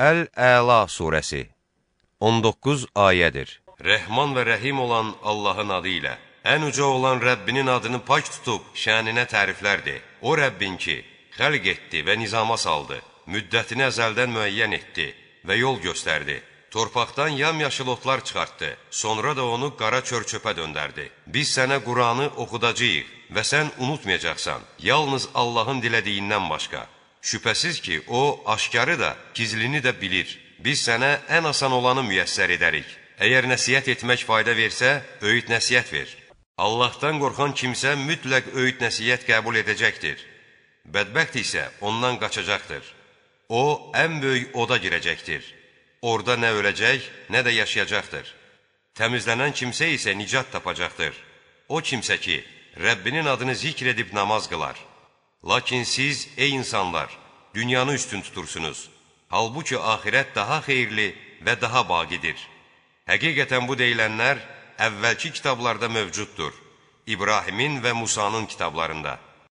Əl-Əla surəsi 19 ayədir. Rəhman və rəhim olan Allahın adı ilə, ən uca olan Rəbbinin adını pak tutub şəninə təriflərdir. O Rəbbin ki, xəlq etdi və nizama saldı, müddətini əzəldən müəyyən etdi və yol göstərdi. Torpaqdan yamyaşıl otlar çıxartdı, sonra da onu qara çör-çöpə döndərdi. Biz sənə Quranı oxudacağıq və sən unutmayacaqsan, yalnız Allahın dilədiyindən başqa. Şübhəsiz ki, O, aşkarı da, gizlini də bilir. Biz sənə ən asan olanı müyəssər edərik. Əgər nəsiyyət etmək fayda versə, öyüd nəsiyyət ver. Allahdan qorxan kimsə mütləq öyüd nəsiyyət qəbul edəcəkdir. Bədbəxt isə ondan qaçacaqdır. O, ən böyük oda girəcəkdir. Orada nə öləcək, nə də yaşayacaqdır. Təmizlənən kimsə isə nicat tapacaqdır. O kimsə ki, Rəbbinin adını zikr edib namaz qılar. Lakin siz, ey insanlar, dünyanı üstün tutursunuz. Halbuki axirət daha xeyirli və daha baqidir. Həqiqətən bu deyilənlər əvvəlki kitablarda mövcuddur. İbrahimin və Musanın kitablarında.